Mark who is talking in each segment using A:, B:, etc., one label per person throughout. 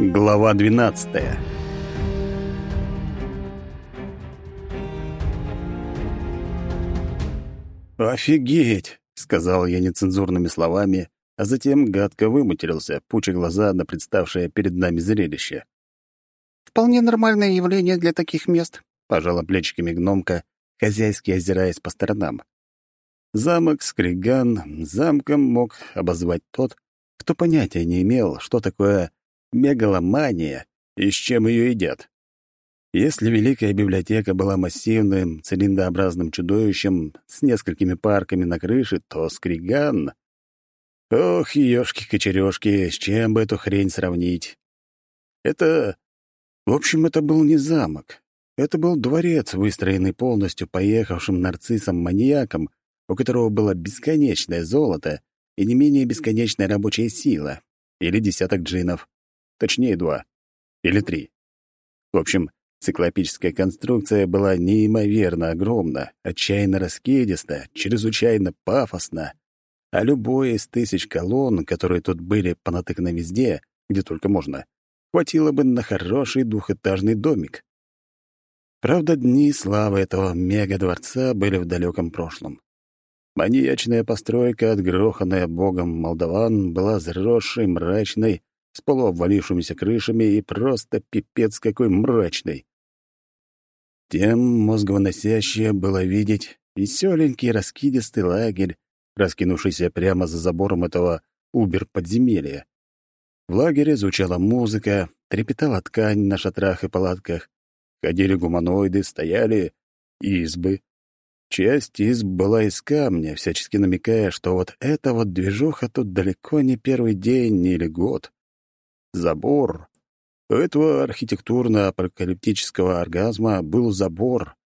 A: Глава 12. Офигеть, сказал я нецензурными словами, а затем гадко выматерился, пуча глаза на представшее перед нами зрелище.
B: Вполне нормальное явление для таких мест,
A: пожала плечиками гномка, хозяйски озираясь по сторонам. Замок Скриган замком мог обозвать тот, кто понятия не имел, что такое мегаломания и с чем ее едят. Если Великая библиотека была массивным, цилиндрообразным чудовищем с несколькими парками на крыше, то Скриган... Ох, ёшки-кочерёшки, с чем бы эту хрень сравнить? Это... В общем, это был не замок. Это был дворец, выстроенный полностью поехавшим нарциссом-маньяком, у которого было бесконечное золото и не менее бесконечная рабочая сила, или десяток джинов. Точнее, два. Или три. В общем, циклопическая конструкция была неимоверно огромна, отчаянно раскидиста, чрезвычайно пафосна, а любой из тысяч колонн, которые тут были понатыканы везде, где только можно, хватило бы на хороший двухэтажный домик. Правда, дни славы этого мега-дворца были в далеком прошлом. Маньячная постройка, отгроханная богом молдаван, была заросшей, мрачной, с полуобвалившимися крышами и просто пипец какой мрачный. Тем мозговоносящее было видеть веселенький раскидистый лагерь, раскинувшийся прямо за забором этого убер-подземелья. В лагере звучала музыка, трепетала ткань на шатрах и палатках, ходили гуманоиды, стояли избы. Часть изб была из камня, всячески намекая, что вот эта вот движуха тут далеко не первый день или год. Забор. У этого архитектурно-апокалиптического оргазма был забор.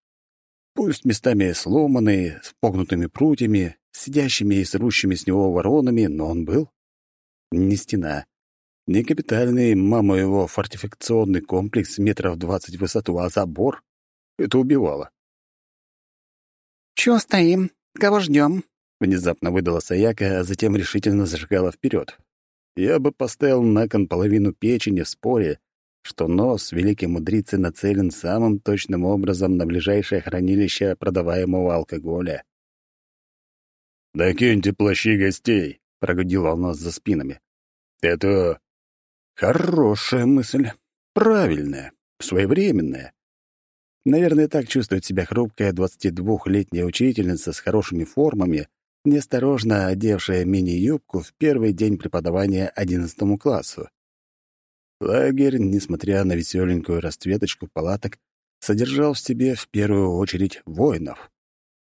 A: Пусть местами сломанный, с погнутыми прутьями, сидящими и срущими с него воронами, но он был. Не стена. Не капитальный, мама его, фортификационный комплекс метров двадцать в высоту, а забор. Это убивало.
B: «Чего стоим? Кого ждем?
A: Внезапно выдала Саяка, а затем решительно зажигала вперед я бы поставил на кон половину печени в споре, что нос великой мудрицы нацелен самым точным образом на ближайшее хранилище продаваемого алкоголя. «Докиньте плащи гостей», — прогудила у нас за спинами. «Это хорошая мысль, правильная, своевременная. Наверное, так чувствует себя хрупкая двадцатидвухлетняя учительница с хорошими формами, неосторожно одевшая мини-юбку в первый день преподавания одиннадцатому классу. Лагерь, несмотря на веселенькую расцветочку палаток, содержал в себе в первую очередь воинов.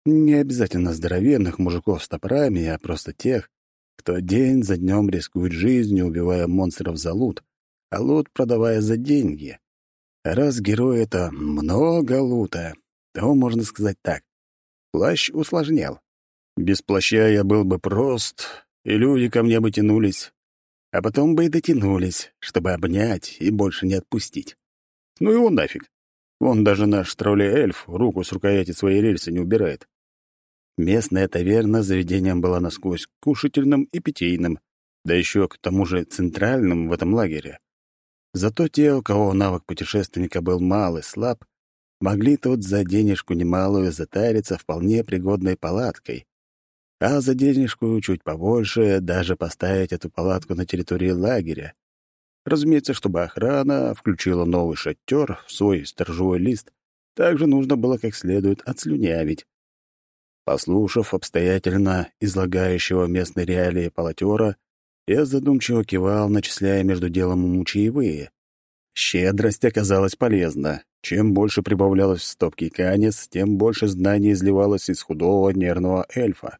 A: Не обязательно здоровенных мужиков с топорами, а просто тех, кто день за днем рискует жизнью, убивая монстров за лут, а лут продавая за деньги. Раз герой — это много лута, то можно сказать так. Плащ усложнял. Без плаща я был бы прост, и люди ко мне бы тянулись, а потом бы и дотянулись, чтобы обнять и больше не отпустить. Ну его нафиг. Вон даже наш тролли-эльф руку с рукояти своей рельсы не убирает. Местная таверна заведением была насквозь кушательным и питейным, да еще к тому же центральным в этом лагере. Зато те, у кого навык путешественника был мал и слаб, могли тут за денежку немалую затариться вполне пригодной палаткой, а за денежку чуть побольше даже поставить эту палатку на территории лагеря. Разумеется, чтобы охрана включила новый шатер в свой сторожевой лист, также нужно было как следует отслюнявить. Послушав обстоятельно излагающего местные реалии полотера, я задумчиво кивал, начисляя между делом ему чаевые. Щедрость оказалась полезна. Чем больше прибавлялось в стопки канец, тем больше знаний изливалось из худого нервного эльфа.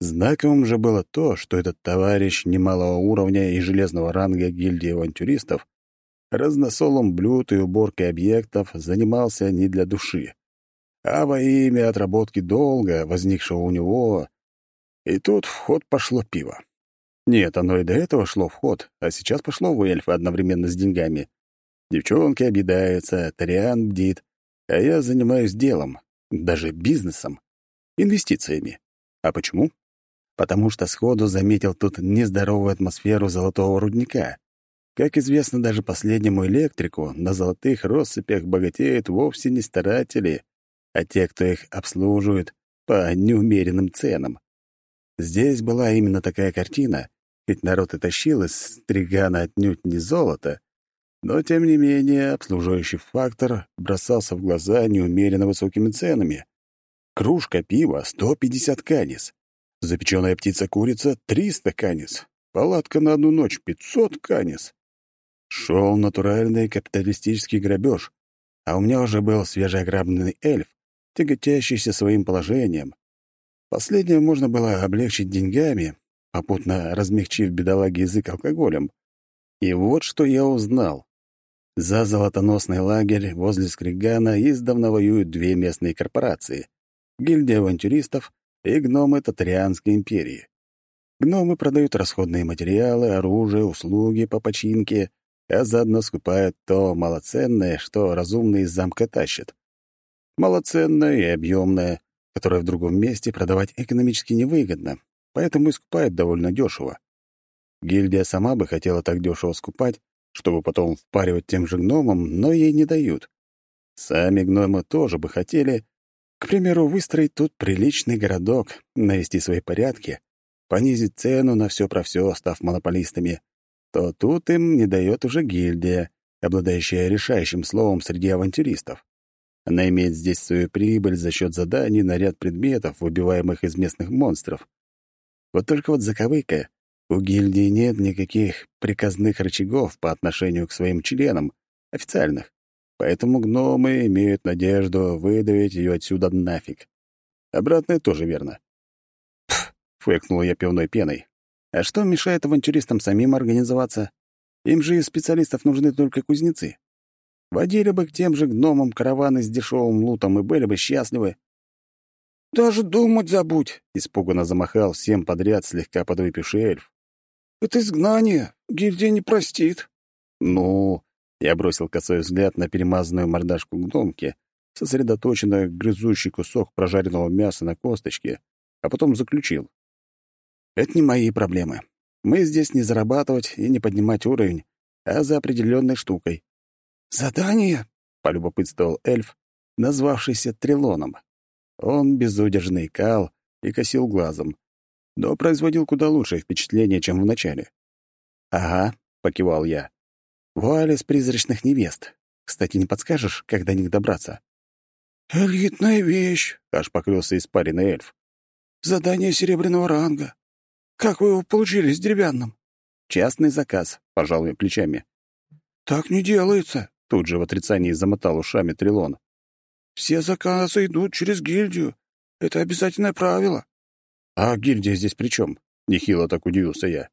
A: Знаковым же было то, что этот товарищ немалого уровня и железного ранга гильдии авантюристов разносолом блюд и уборкой объектов занимался не для души, а во имя отработки долга, возникшего у него. И тут в ход пошло пиво. Нет, оно и до этого шло в ход, а сейчас пошло в эльфы одновременно с деньгами. Девчонки объедаются, Ториан бдит, а я занимаюсь делом, даже бизнесом, инвестициями. А почему? Потому что сходу заметил тут нездоровую атмосферу золотого рудника. Как известно даже последнему электрику, на золотых россыпях богатеют вовсе не старатели, а те, кто их обслуживает по неумеренным ценам. Здесь была именно такая картина, ведь народ и тащил из стригана отнюдь не золото, но, тем не менее, обслуживающий фактор бросался в глаза неумеренно высокими ценами. Кружка пива — 150 канис. Запеченная птица-курица — 300 канис. Палатка на одну ночь — 500 канис. Шел натуральный капиталистический грабеж, а у меня уже был свежеограбленный эльф, тяготящийся своим положением. Последнее можно было облегчить деньгами, попутно размягчив бедолаге язык алкоголем. И вот что я узнал. За золотоносный лагерь возле Скригана издавна воюют две местные корпорации — гильдия авантюристов и гномы Татарианской империи. Гномы продают расходные материалы, оружие, услуги по починке, а заодно скупают то малоценное, что разумные из замка тащат. Малоценное и объемное, которое в другом месте продавать экономически невыгодно, поэтому и скупают довольно дешево. Гильдия сама бы хотела так дешево скупать, чтобы потом впаривать тем же гномам, но ей не дают. Сами гномы тоже бы хотели, к примеру, выстроить тут приличный городок, навести свои порядки, понизить цену на все про все, став монополистами, то тут им не дает уже гильдия, обладающая решающим словом среди авантюристов. Она имеет здесь свою прибыль за счет заданий на ряд предметов, выбиваемых из местных монстров. Вот только вот заковыка. У гильдии нет никаких приказных рычагов по отношению к своим членам, официальных. Поэтому гномы имеют надежду выдавить ее отсюда нафиг. Обратное тоже верно. Пф, фыркнул я пивной пеной. А что мешает авантюристам самим организоваться? Им же из специалистов нужны только кузнецы. Водили бы к тем же гномам караваны с дешевым лутом и были бы счастливы. «Даже думать забудь!» — испуганно замахал всем подряд слегка подвыпивший эльф. «Это изгнание. Гильдия не простит». «Ну...» — я бросил косой взгляд на перемазанную мордашку гномки, сосредоточенно грызущий кусок прожаренного мяса на косточке, а потом заключил. «Это не мои проблемы. Мы здесь не зарабатывать и не поднимать уровень, а за определенной штукой. «Задание?» — полюбопытствовал эльф, назвавшийся Трилоном. Он безудержно икал и косил глазом, но производил куда лучшее впечатление, чем в начале. «Ага», — покивал я. «Вуаль из призрачных невест. Кстати, не подскажешь, как до них добраться?» «Элитная вещь», — аж покрылся испаренный эльф. «Задание серебряного ранга. Как вы его получили с деревянным?» «Частный заказ», — пожал я плечами. «Так не делается», Тут же в отрицании замотал ушами Трилон. «Все заказы идут через гильдию. Это обязательное правило». «А гильдия здесь при чем?» — нехило так удивился я.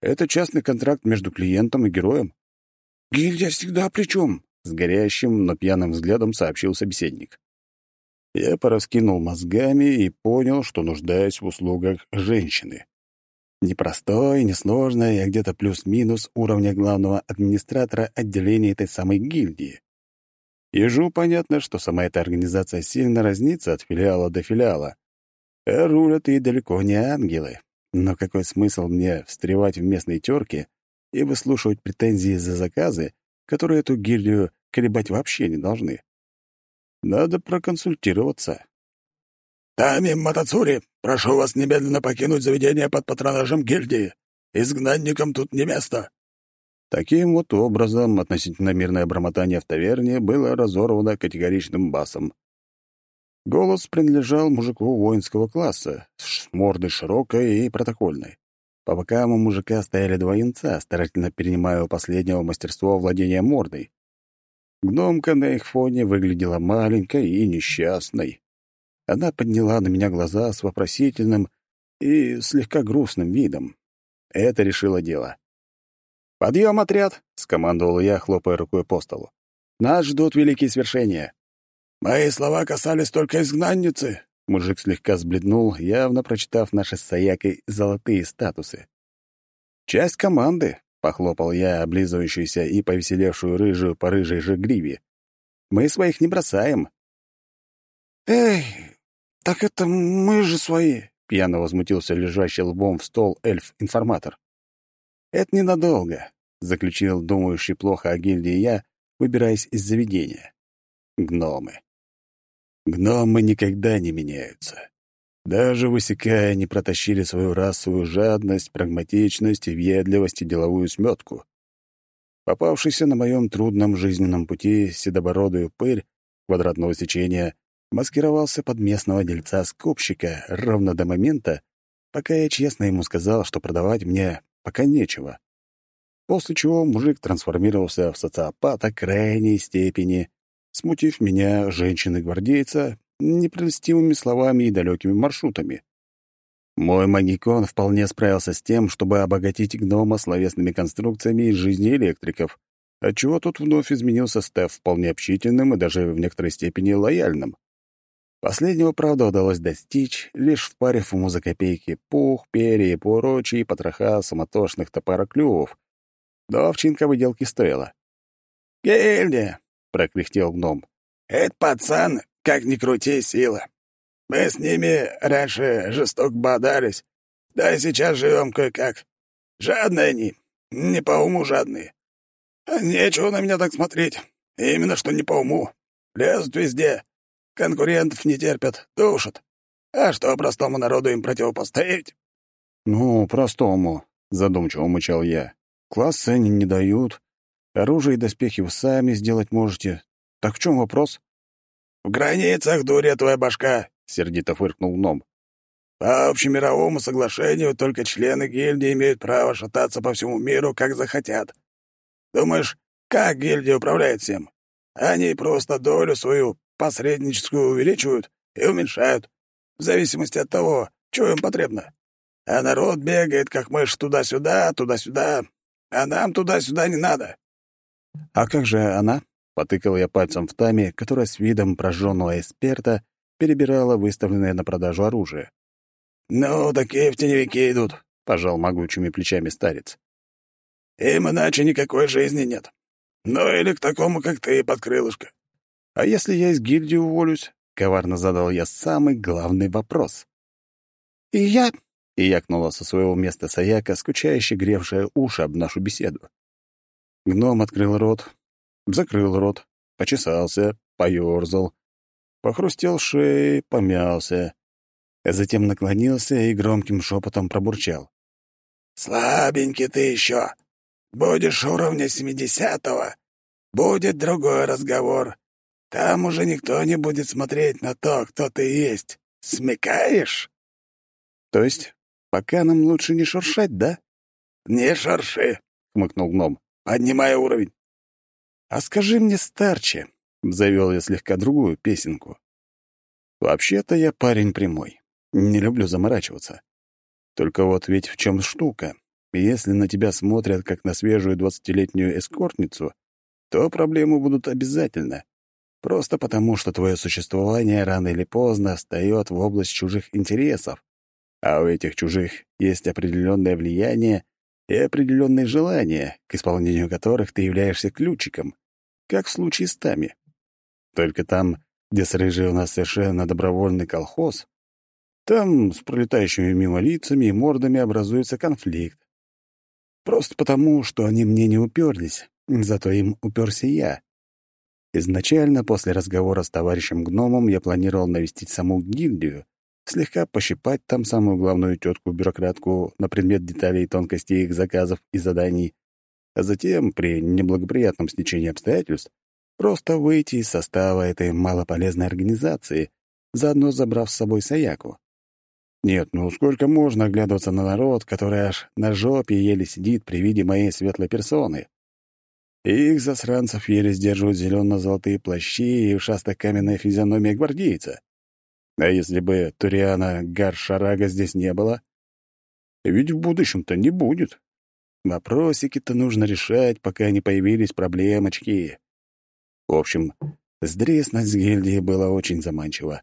A: «Это частный контракт между клиентом и героем». «Гильдия всегда при чем?» — с горящим, но пьяным взглядом сообщил собеседник. Я пораскинул мозгами и понял, что нуждаюсь в услугах женщины. Непростой, несложной, а где-то плюс-минус уровня главного администратора отделения этой самой гильдии. Ежу понятно, что сама эта организация сильно разнится от филиала до филиала. А рулят и далеко не ангелы. Но какой смысл мне встревать в местные терки и выслушивать претензии за заказы, которые эту гильдию колебать вообще не должны? Надо проконсультироваться.
C: «Тами Матацури, прошу вас немедленно покинуть заведение под патронажем гильдии. Изгнанникам тут не место».
A: Таким вот образом относительно мирное бормотание в таверне было разорвано категоричным басом. Голос принадлежал мужику воинского класса, с мордой широкой и протокольной. По бокам у мужика стояли два янца, старательно перенимая у последнего мастерство владения мордой. Гномка на их фоне выглядела маленькой и несчастной. Она подняла на меня глаза с вопросительным и слегка грустным видом. Это решило дело. «Подъем, отряд!» — скомандовал я, хлопая рукой по столу. «Нас ждут великие свершения».
C: «Мои слова касались только изгнанницы», — мужик слегка сбледнул, явно прочитав наши с Саякой золотые статусы.
A: «Часть команды», — похлопал я облизывающуюся и повеселевшую рыжую по рыжей же гриве. «Мы своих не бросаем».
B: «Эй, «Так это мы же свои!»
A: — пьяно возмутился лежащий лбом в стол эльф-информатор. «Это ненадолго. заключил думающий плохо о гильдии я, выбираясь из заведения. Гномы. Гномы никогда не меняются. Даже высекая, не протащили свою расовую жадность, прагматичность и въедливость и деловую сметку. Попавшийся на моем трудном жизненном пути седобородый упырь квадратного сечения маскировался под местного дельца-скупщика ровно до момента, пока я честно ему сказал, что продавать мне пока нечего. После чего мужик трансформировался в социопата крайней степени, смутив меня, женщины-гвардейца, непролистивыми словами и далекими маршрутами. Мой магикон вполне справился с тем, чтобы обогатить гнома словесными конструкциями из жизни электриков, отчего тут вновь изменился, став вполне общительным и даже в некоторой степени лояльным. Последнего, правда, удалось достичь, лишь впарив ему за копейки пух, перья и прочие потроха самотошных топороклювов. Но овчинка выделки стоила.
C: «Гильдия!»
A: — прокряхтел гном.
C: «Это пацан, как ни крути, сила. Мы с ними раньше жестоко бодались, да и сейчас живем кое-как. Жадные они, не по уму жадные. А нечего на меня так смотреть. Именно что не по уму. Лезут везде. Конкурентов не терпят, душат. А что простому народу им противопоставить?
A: «Ну, простому», — задумчиво мычал я. «Классы они не дают. Оружие и доспехи вы сами сделать можете. Так в чем вопрос?»
C: «В границах, дуря твоя башка!» — сердито фыркнул гном. «По общемировому соглашению только члены гильдии имеют право шататься по всему миру, как захотят. Думаешь, как гильдия управляет всем? Они просто долю свою посредническую увеличивают и уменьшают, в зависимости от того, что им потребно. А народ бегает, как мышь, туда-сюда, туда-сюда, а нам туда-сюда не надо».
A: «А как же она?» — потыкал я пальцем в таме, которая с видом прожженного эксперта перебирала выставленное на продажу оружие.
C: «Ну, такие в теневики идут», —
A: пожал могучими плечами старец.
C: «Им иначе никакой жизни нет. Ну или к такому, как ты, под крылышко.
A: «А если я из гильдии уволюсь?» — коварно задал я самый главный вопрос.
B: «И я...»
A: — и якнула со своего места Саяка, скучающе гревшая уши об нашу беседу. Гном открыл рот, закрыл рот, почесался, поёрзал, похрустел шеей, помялся, а затем наклонился и громким шепотом пробурчал.
C: «Слабенький ты еще. Будешь уровня семидесятого, будет другой разговор. Там уже никто не будет смотреть на то, кто ты есть. Смекаешь?
A: То есть, пока нам лучше не шуршать, да?
C: Не шурши, хмыкнул гном. Поднимай уровень.
A: А скажи мне старче, завел я слегка другую песенку. Вообще-то я парень прямой. Не люблю заморачиваться. Только вот ведь в чем штука. Если на тебя смотрят как на свежую двадцатилетнюю эскортницу, то проблемы будут обязательно. Просто потому, что твое существование рано или поздно встает в область чужих интересов, а у этих чужих есть определенное влияние и определенные желания, к исполнению которых ты являешься ключиком, как в случае с Тами. Только там, где с Рыжей у нас совершенно добровольный колхоз, там с пролетающими мимо лицами и мордами образуется конфликт. Просто потому, что они мне не уперлись, зато им уперся я. Изначально, после разговора с товарищем гномом, я планировал навестить саму гильдию, слегка пощипать там самую главную тетку-бюрократку на предмет деталей и тонкостей их заказов и заданий, а затем, при неблагоприятном стечении обстоятельств, просто выйти из состава этой малополезной организации, заодно забрав с собой Саяку. Нет, ну сколько можно оглядываться на народ, который аж на жопе еле сидит при виде моей светлой персоны? их засранцев еле сдерживают зелено-золотые плащи и ушасто-каменная физиономия гвардейца. А если бы Туриана Гаршарага здесь не было? Ведь в будущем-то не будет. Вопросики-то нужно решать, пока не появились проблемочки. В общем, сдреснуть с гильдии было очень заманчиво.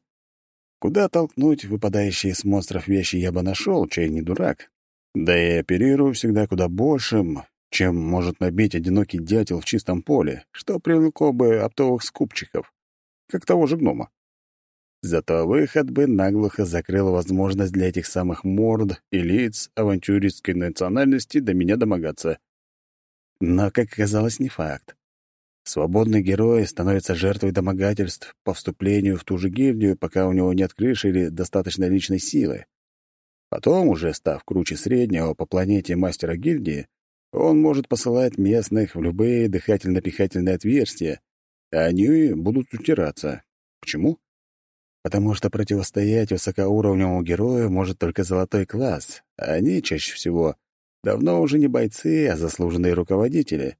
A: Куда толкнуть выпадающие с монстров вещи я бы нашел, чай не дурак. Да и оперирую всегда куда большим, чем может набить одинокий дятел в чистом поле, что привлекло бы оптовых скупчиков, как того же гнома. Зато выход бы наглухо закрыл возможность для этих самых морд и лиц авантюристской национальности до меня домогаться. Но, как оказалось, не факт. Свободный герой становится жертвой домогательств по вступлению в ту же гильдию, пока у него нет крыши или достаточно личной силы. Потом, уже став круче среднего по планете мастера гильдии, он может посылать местных в любые дыхательно-пихательные отверстия, а они будут утираться. Почему? Потому что противостоять высокоуровневому герою может только золотой класс, а они чаще всего давно уже не бойцы, а заслуженные руководители.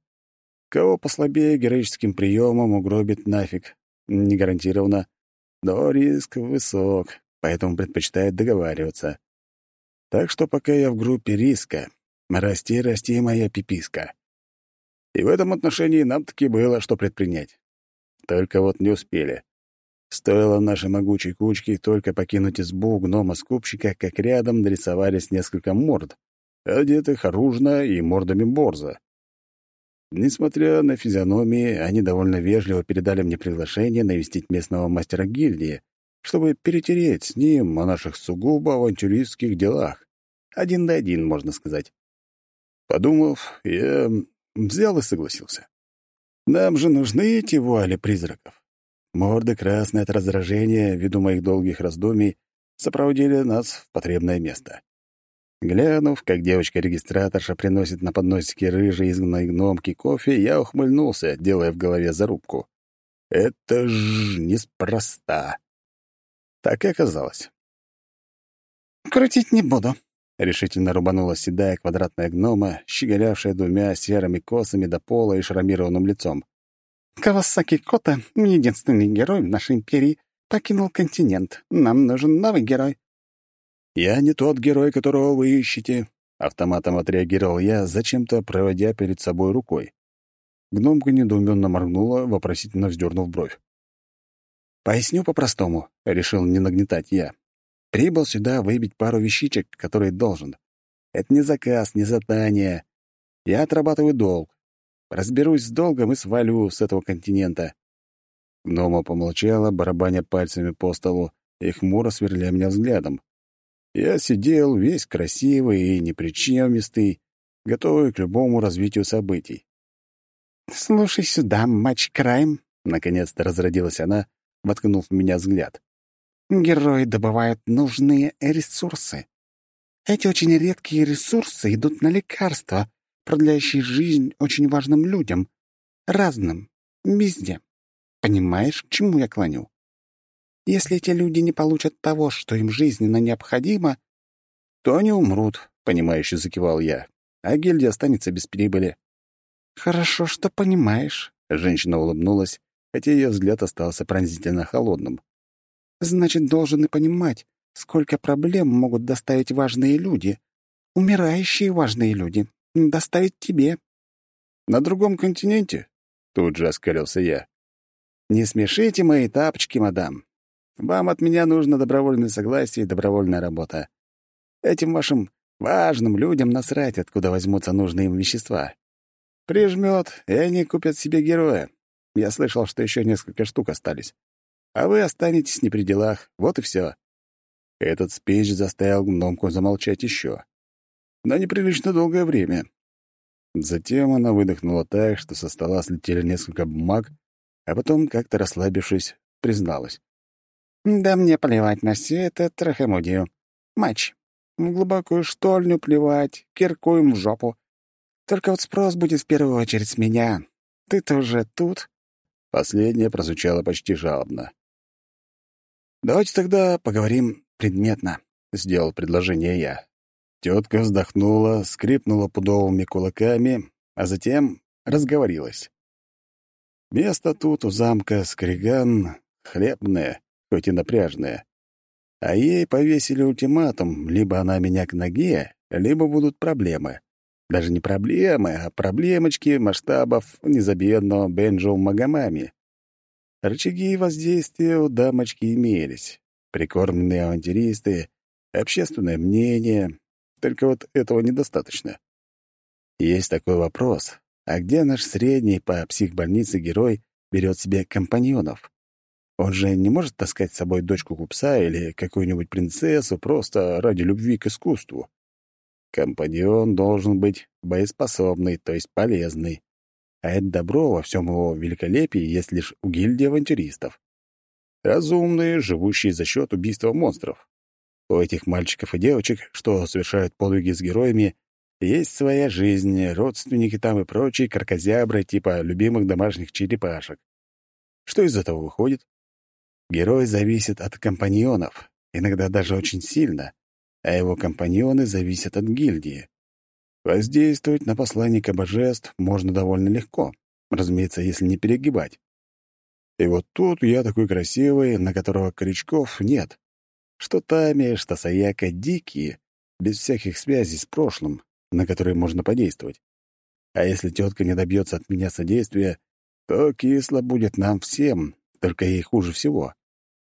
A: Кого послабее героическим приемом угробит нафиг, не гарантированно, но риск высок, поэтому предпочитает договариваться. Так что пока я в группе риска, расти, расти, моя пиписка. И в этом отношении нам таки было что предпринять. Только вот не успели. Стоило нашей могучей кучке только покинуть избу гнома-скупщика, как рядом нарисовались несколько морд, одетых оружно и мордами борза. Несмотря на физиономии, они довольно вежливо передали мне приглашение навестить местного мастера гильдии, чтобы перетереть с ним о наших сугубо авантюристских делах. Один на один, можно сказать. Подумав, я взял и согласился. Нам же нужны эти вуали призраков. Морды красные от раздражения, ввиду моих долгих раздумий, сопроводили нас в потребное место. Глянув, как девочка-регистраторша приносит на подносике рыжей изгнанной гномки кофе, я ухмыльнулся, делая в голове зарубку. Это ж неспроста. Так и оказалось.
B: «Крутить не буду», —
A: решительно рубанула седая квадратная гнома, щеголявшая двумя серыми косами до пола и шрамированным лицом.
B: «Кавасаки Кота, единственный герой в нашей империи, покинул континент. Нам нужен новый герой».
A: «Я не тот герой, которого вы ищете», — автоматом отреагировал я, зачем-то проводя перед собой рукой. Гномка недоуменно моргнула, вопросительно вздернув бровь. «Поясню по-простому», — решил не нагнетать я. «Прибыл сюда выбить пару вещичек, которые должен. Это не заказ, не задание. Я отрабатываю долг. Разберусь с долгом и свалю с этого континента». Гнома помолчала, барабаня пальцами по столу и хмуро сверля меня взглядом. Я сидел весь красивый и непричемистый, готовый к любому развитию событий.
B: «Слушай сюда, матч Крайм», — наконец-то разродилась она, воткнув в меня взгляд. «Герои добывают нужные ресурсы. Эти очень редкие ресурсы идут на лекарства, продляющие жизнь очень важным людям, разным, везде. Понимаешь, к чему я клоню? Если эти люди не получат того, что им жизненно необходимо, то они умрут, — понимающе закивал я, а гильдия останется без прибыли. «Хорошо, что понимаешь», — женщина улыбнулась, хотя ее взгляд остался пронзительно холодным. «Значит, должен и понимать, сколько проблем могут доставить важные люди, умирающие важные люди, доставить тебе».
A: «На другом континенте?» — тут же оскалился я. «Не смешите мои тапочки, мадам. Вам от меня нужно добровольное согласие и добровольная работа. Этим вашим важным людям насрать, откуда возьмутся нужные им вещества. Прижмет, и они купят себе героя. Я слышал, что еще несколько штук остались. А вы останетесь не при делах, вот и все. Этот спич заставил гномку замолчать еще. На неприлично долгое время. Затем она выдохнула так, что со стола слетели несколько бумаг, а потом, как-то расслабившись, призналась.
B: Да мне плевать на все это трахемудию. Матч. В глубокую штольню плевать, кирку им в жопу. Только вот спрос будет в первую очередь с меня. Ты-то уже тут?»
A: Последнее прозвучало почти жалобно. «Давайте тогда поговорим предметно», — сделал предложение я. Тетка вздохнула, скрипнула пудовыми кулаками, а затем разговорилась. Место тут у замка Скриган хлебное, хоть и напряжная. А ей повесили ультиматум, либо она меня к ноге, либо будут проблемы. Даже не проблемы, а проблемочки масштабов незабедного Бенджо Магомами. Рычаги воздействия у дамочки имелись. Прикормленные авантюристы, общественное мнение. Только вот этого недостаточно. Есть такой вопрос. А где наш средний по психбольнице герой берет себе компаньонов? Он же не может таскать с собой дочку купца или какую-нибудь принцессу просто ради любви к искусству. Компаньон должен быть боеспособный, то есть полезный. А это добро во всем его великолепии есть лишь у гильдии авантюристов. Разумные, живущие за счет убийства монстров. У этих мальчиков и девочек, что совершают подвиги с героями, есть своя жизнь, родственники там и прочие каркозябры типа любимых домашних черепашек. Что из этого выходит? Герой зависит от компаньонов, иногда даже очень сильно, а его компаньоны зависят от гильдии. Воздействовать на посланника божеств можно довольно легко, разумеется, если не перегибать. И вот тут я такой красивый, на которого крючков нет. Что Тами, что Саяка дикие, без всяких связей с прошлым, на которые можно подействовать. А если тетка не добьется от меня содействия, то кисло будет нам всем, только ей хуже всего,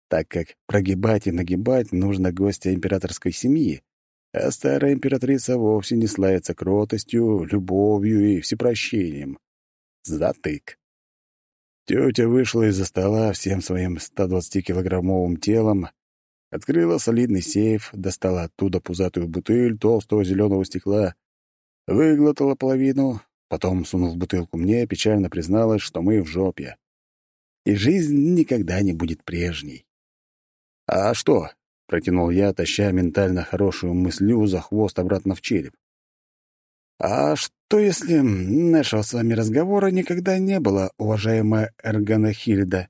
A: так как прогибать и нагибать нужно гостя императорской семьи, а старая императрица вовсе не славится кротостью, любовью и всепрощением. Затык. Тетя вышла из-за стола всем своим 120-килограммовым телом, открыла солидный сейф, достала оттуда пузатую бутыль толстого зеленого стекла, выглотала половину, потом, сунув бутылку мне, печально призналась, что мы в жопе. И жизнь никогда не будет прежней. «А что?» — протянул я, таща ментально хорошую мыслю за хвост обратно в череп. «А что, если нашего с вами разговора никогда не было, уважаемая Эргана Хильда?»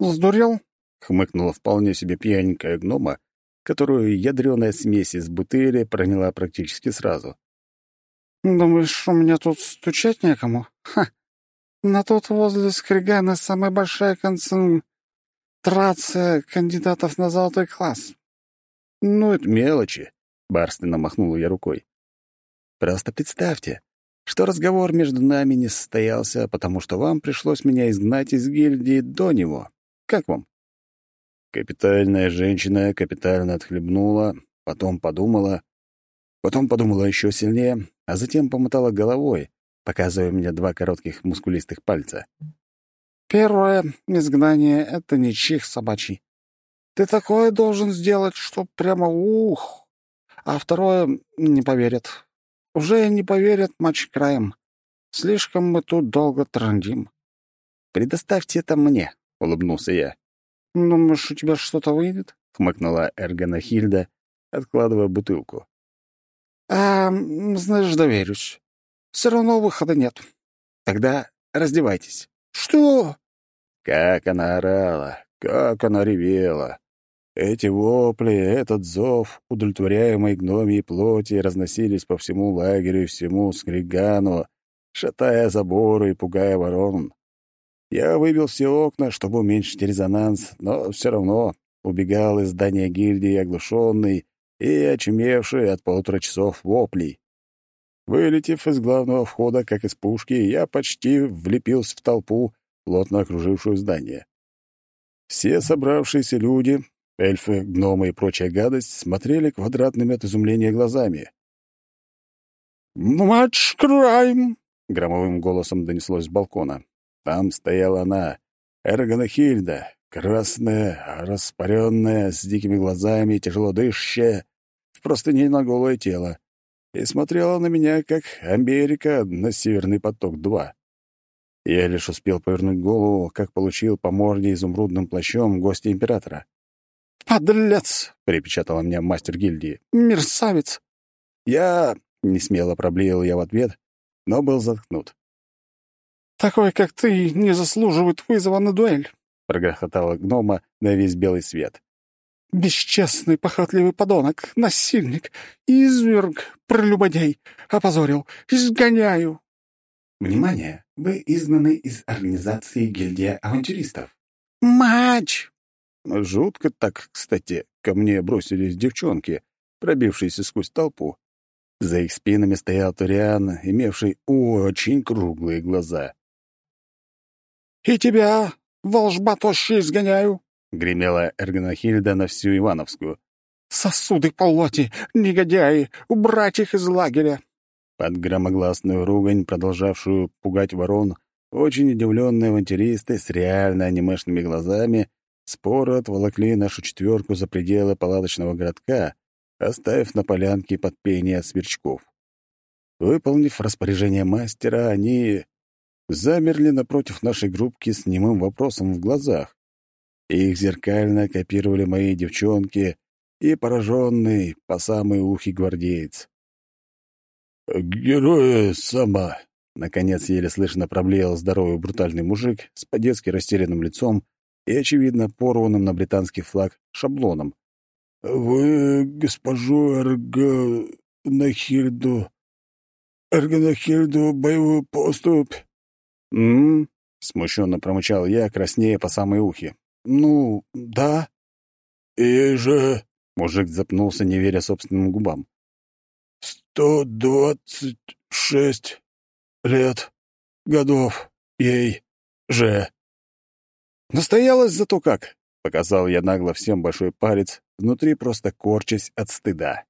B: «Сдурел?»
A: — хмыкнула вполне себе пьяненькая гнома, которую ядреная смесь из бутыли проняла практически сразу.
B: «Думаешь, у меня тут стучать некому? Ха! На тут возле Скригана самая большая концентрация кандидатов на золотой класс».
A: «Ну, это мелочи», — барственно махнула я рукой. «Просто представьте, что разговор между нами не состоялся, потому что вам пришлось меня изгнать из гильдии до него. Как вам?» Капитальная женщина капитально отхлебнула, потом подумала, потом подумала еще сильнее, а затем помотала головой, показывая мне два коротких мускулистых пальца.
B: «Первое изгнание — это не собачий. Ты такое должен сделать, что прямо ух. А второе — не поверят. Уже не поверят матч краем. Слишком мы тут долго трандим».
A: «Предоставьте это мне», — улыбнулся я.
B: «Думаешь, у тебя что-то выйдет?»
A: — хмыкнула Эргана Хильда, откладывая бутылку.
B: «А, знаешь, доверюсь. Все равно выхода нет. Тогда раздевайтесь». «Что?»
A: Как она орала, как она ревела. Эти вопли, этот зов удовлетворяемой гномией плоти разносились по всему лагерю и всему Скригану, шатая заборы и пугая ворон. Я выбил все окна, чтобы уменьшить резонанс, но все равно убегал из здания гильдии оглушенный и очумевший от полутора часов воплей. Вылетев из главного входа, как из пушки, я почти влепился в толпу, плотно окружившую здание. Все собравшиеся люди, эльфы, гномы и прочая гадость, смотрели квадратными от изумления глазами.
B: «Матч Крайм!»
A: — громовым голосом донеслось с балкона. Там стояла она, Эргона Хильда, красная, распаренная, с дикими глазами, тяжело дышащая, в простыне на голое тело, и смотрела на меня, как Америка на Северный поток-2. Я лишь успел повернуть голову, как получил по морде изумрудным плащом гостя императора.
B: «Подлец!»
A: — припечатала меня мастер гильдии.
B: «Мерзавец!»
A: «Я...» — несмело проблеял я в ответ, но был заткнут.
B: «Такой, как ты, не заслуживает вызова на дуэль», —
A: прогрохотала гнома на весь белый свет.
B: «Бесчестный, похотливый подонок, насильник, изверг, прелюбодей, опозорил, изгоняю».
A: «Внимание! Вы изгнаны из организации гильдия авантюристов».
B: «Мач!»
A: Жутко так, кстати, ко мне бросились девчонки, пробившиеся сквозь толпу. За их спинами стоял Туриан, имевший очень круглые глаза.
B: «И тебя, волжба тощий, изгоняю!»
A: — гремела Эргонахильда на всю Ивановскую.
B: «Сосуды полоти, негодяи, убрать их из лагеря!»
A: Под громогласную ругань, продолжавшую пугать ворон, очень удивленные авантюристы с реально анимешными глазами споро отволокли нашу четверку за пределы палаточного городка, оставив на полянке под пение сверчков. Выполнив распоряжение мастера, они замерли напротив нашей группки с немым вопросом в глазах. Их зеркально копировали мои девчонки и пораженный по самые ухи гвардеец.
C: «Герои сама!»
A: — наконец еле слышно проблеял здоровый брутальный мужик с по-детски растерянным лицом и, очевидно, порванным на британский флаг шаблоном.
C: «Вы госпожу Эргонахильду... Эргонахильду боевую поступь?»
A: «М-м-м», смущенно промычал я, краснея по самые ухи. «Ну, да».
C: «И же...»
A: — мужик запнулся, не веря собственным губам.
C: «Сто двадцать шесть лет годов ей же».
A: «Настоялась зато как!» — показал я нагло всем большой палец, внутри просто корчась от стыда.